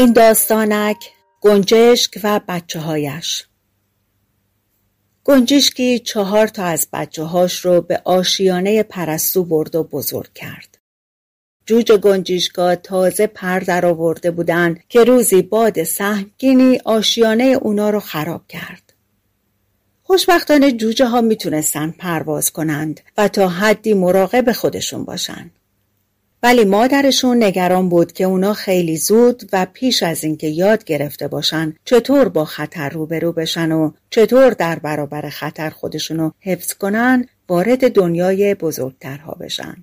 این داستانک گنجشک و بچه هایش گنجشکی چهار تا از بچه هاش رو به آشیانه پرستو برد و بزرگ کرد. جوجه گنجشکا تازه پر در آورده بودن که روزی باد سهمگینی آشیانه اونا رو خراب کرد. خوشبختانه جوجه ها می‌تونستن پرواز کنند و تا حدی مراقب خودشون باشن. ولی مادرشون نگران بود که اونا خیلی زود و پیش از اینکه یاد گرفته باشن چطور با خطر روبرو بشن و چطور در برابر خطر خودشونو حفظ کنن وارد دنیای بزرگترها بشن.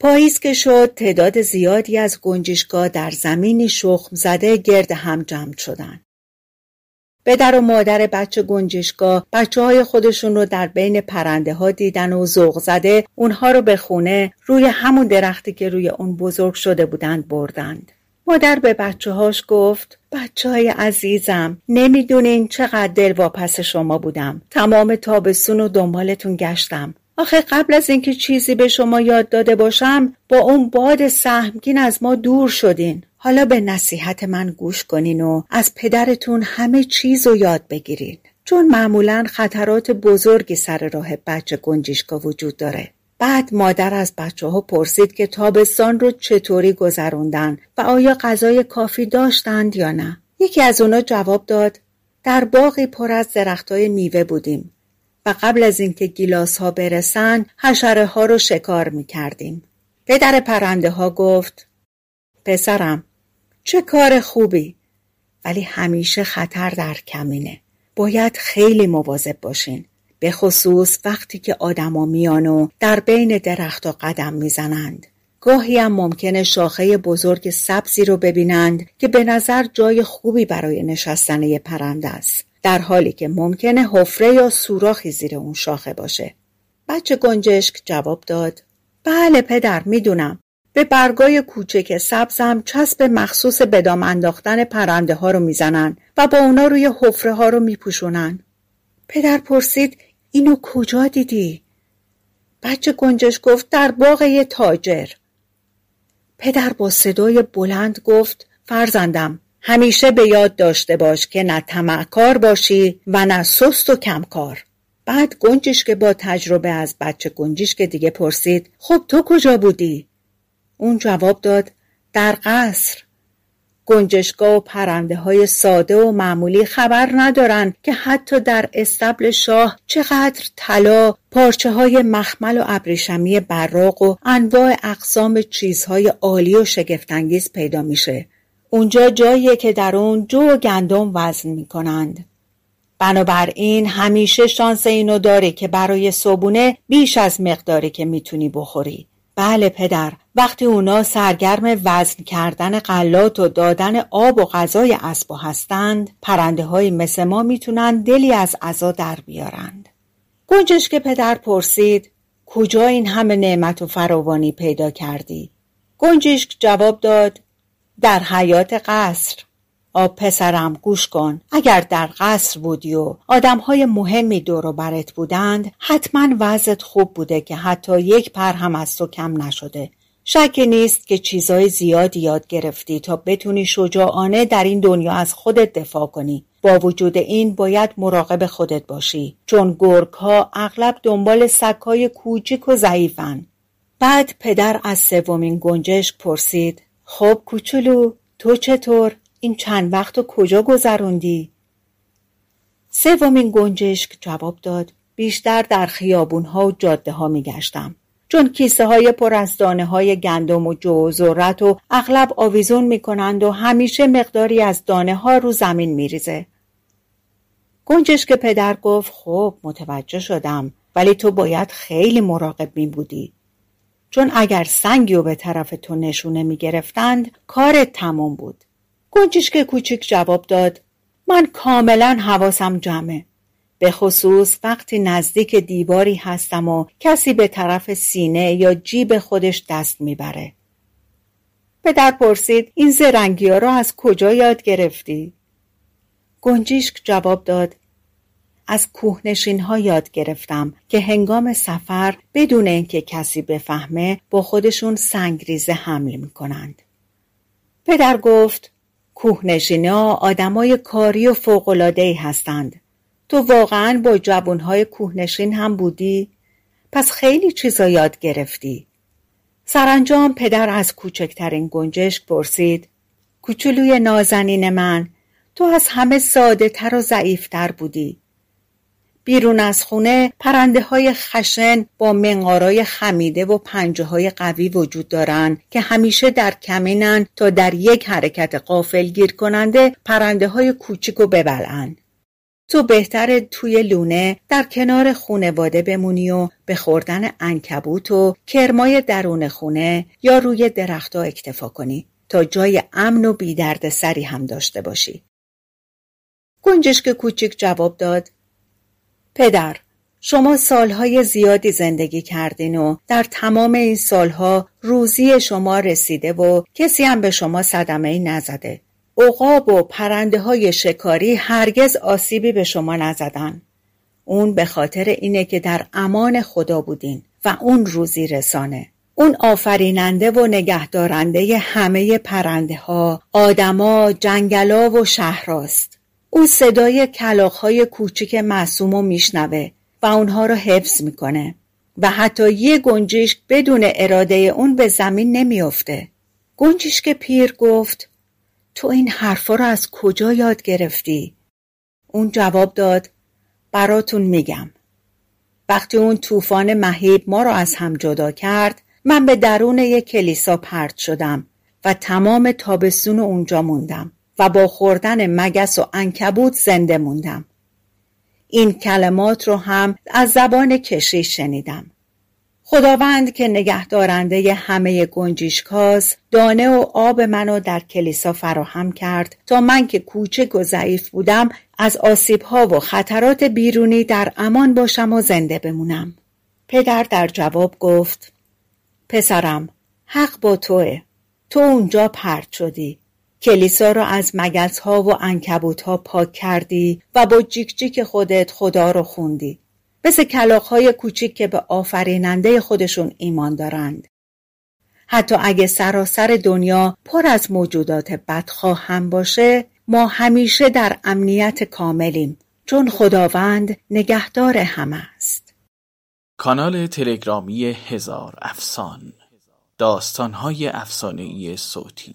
پاییز که شد تعداد زیادی از گنجشگاه در زمینی شخم زده گرد هم جمع شدن. پدر و مادر بچه گنجشگاه بچه های خودشون رو در بین پرنده ها دیدن و ذوق زده اونها رو به خونه روی همون درختی که روی اون بزرگ شده بودند بردند. مادر به بچه هاش گفت بچه های عزیزم نمی‌دونین چقدر دل واپس شما بودم. تمام تابستون و دنبالتون گشتم. آخه قبل از اینکه چیزی به شما یاد داده باشم با اون باد سهمگین از ما دور شدین. حالا به نصیحت من گوش کنین و از پدرتون همه چیز رو یاد بگیرین. چون معمولا خطرات بزرگی سر راه بچه گنجیشکا وجود داره. بعد مادر از بچه ها پرسید که تابستان رو چطوری گذروندن و آیا غذای کافی داشتند یا نه. یکی از اونا جواب داد در باقی پر از درختای میوه بودیم و قبل از اینکه گیلاس ها برسن حشره ها رو شکار می کردیم. پدر پرنده ها گفت پسرم چه کار خوبی. ولی همیشه خطر در کمینه. باید خیلی مواظب باشین. به خصوص وقتی که آدما میان و در بین درختها قدم می‌زنند. گاهی هم ممکنه شاخه بزرگ سبزی رو ببینند که به نظر جای خوبی برای نشستن پرنده است. در حالی که ممکنه حفره یا سوراخی زیر اون شاخه باشه. بچه گنجشک جواب داد. بله پدر می‌دونم. به برگای کوچک سبزم چسب مخصوص به انداختن پرنده ها رو می‌زنن و با اونا روی حفره ها رو میپوشونن. پدر پرسید اینو کجا دیدی؟ بچه گنجش گفت در باغ یه تاجر. پدر با صدای بلند گفت فرزندم همیشه به یاد داشته باش که نه تمعکار باشی و نه سست و کمکار. بعد گنجش که با تجربه از بچه گنجش که دیگه پرسید خب تو کجا بودی؟ اون جواب داد در قصر. گنجشگاه و پرنده های ساده و معمولی خبر ندارن که حتی در استبل شاه چقدر طلا پارچه های مخمل و ابریشمی براق و انواع اقسام چیزهای عالی و شگفتانگیز پیدا میشه. اونجا جاییه که در اون جو و گندم وزن می‌کنند. بنابراین همیشه شانس اینو داره که برای صبونه بیش از مقداری که می‌تونی بخوری. بله پدر وقتی اونا سرگرم وزن کردن غلات و دادن آب و غذای اسبا هستند پرنده های مثل ما می‌تونن دلی از عذا در بیارند گنجش که پدر پرسید کجا این همه نعمت و فراوانی پیدا کردی؟ گنجشک جواب داد در حیات قصر آب پسرم گوش کن. اگر در قصر بودی و آدمهای مهمی دور و برت بودند حتما وضعت خوب بوده که حتی یک پر هم از تو کم نشده. شک نیست که چیزای زیادی یاد گرفتی تا بتونی شجاعانه در این دنیا از خودت دفاع کنی. با وجود این باید مراقب خودت باشی چون گرگ ها اغلب دنبال سگهای کوچیک و ضعیفن. بعد پدر از سومین گنجشک پرسید خب کوچولو تو چطور؟ این چند وقت و کجا گذروندی؟ سومین گنجشک جواب داد بیشتر در خیابون ها و جاده ها می گشتم. چون کیسه های پر از دانه های گندم و جو و ذرت و اغلب آویزون می کنند و همیشه مقداری از دانه ها رو زمین می ریزه. گنجشک پدر گفت خب متوجه شدم ولی تو باید خیلی مراقب می بودی. چون اگر سنگی و به طرف تو نشونه می گرفتند کارت تموم بود گنجشک کوچیک جواب داد من کاملا حواسم جمعه به خصوص وقتی نزدیک دیواری هستم و کسی به طرف سینه یا جیب خودش دست می‌بره. پدر پرسید این زرنگی ها را از کجا یاد گرفتی؟ گنجیشک جواب داد از کوهنشین ها یاد گرفتم که هنگام سفر بدون اینکه کسی بفهمه با خودشون سنگریزه حمل می کنند. پدر گفت کوهنشین ها آدمای کاری و فوقلادهی هستند. تو واقعا با جوانهای کوهنشین هم بودی؟ پس خیلی چیزا یاد گرفتی. سرانجام پدر از کوچکترین گنجشک پرسید کوچولوی نازنین من تو از همه ساده تر و ضعیفتر بودی. بیرون از خونه پرنده های خشن با منقارای خمیده و پنجه های قوی وجود دارند که همیشه در کمینن تا در یک حرکت قافل گیر کننده پرنده های کوچیک و ببلند. تو بهتر توی لونه در کنار خونواده بمونی و به خوردن انکبوت و کرمای درون خونه یا روی درختها اکتفا کنی تا جای امن و بیدرد سری هم داشته باشی. گنجشک کوچیک جواب داد پدر شما سالهای زیادی زندگی کردین و در تمام این سالها روزی شما رسیده و کسی هم به شما صدمه نزده. عقاب و پرنده های شکاری هرگز آسیبی به شما نزدن. اون به خاطر اینه که در امان خدا بودین و اون روزی رسانه. اون آفریننده و نگهدارنده همه پرنده ها، آدما، جنگلا و شهراست. او صدای کلاخهای کوچیک معصوم و میشنوه و اونها رو حفظ می‌کنه و حتی یه گنجشک بدون اراده اون به زمین نمیافته. گنجشک پیر گفت تو این حرفا رو از کجا یاد گرفتی؟ اون جواب داد براتون میگم. وقتی اون طوفان مهیب ما رو از هم جدا کرد من به درون یک کلیسا پرت شدم و تمام تابستون اونجا موندم و با خوردن مگس و انکبوت زنده موندم. این کلمات رو هم از زبان کشیش شنیدم. خداوند که نگهدارنده همه گنجیشکاز دانه و آب منو در کلیسا فراهم کرد تا من که کوچک و ضعیف بودم از آسیبها و خطرات بیرونی در امان باشم و زنده بمونم. پدر در جواب گفت پسرم حق با توه. تو اونجا پرت شدی. کلیسا را از مگس ها و انکبوت ها پاک کردی و با جیک جیک خودت خدا رو خوندی. مثل کلاق های کوچیک که به آفریننده خودشون ایمان دارند. حتی اگه سراسر دنیا پر از موجودات بدخواه هم باشه ما همیشه در امنیت کاملیم چون خداوند نگهدار همه است. کانال تلگرامی هزار افسان داستانهای افسانهای صوتی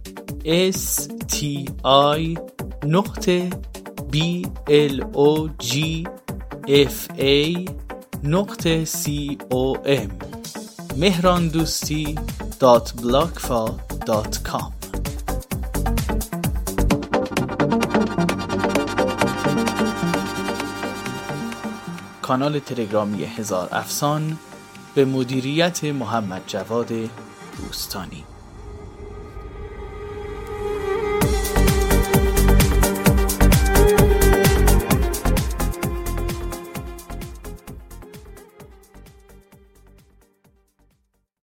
s t i نقطه b l o g f a نقطه c o m. مهران دوستی دات بلاکفا دات کام کانال تلگرامی هزار افسان به مدیریت محمد جواد دوستانی.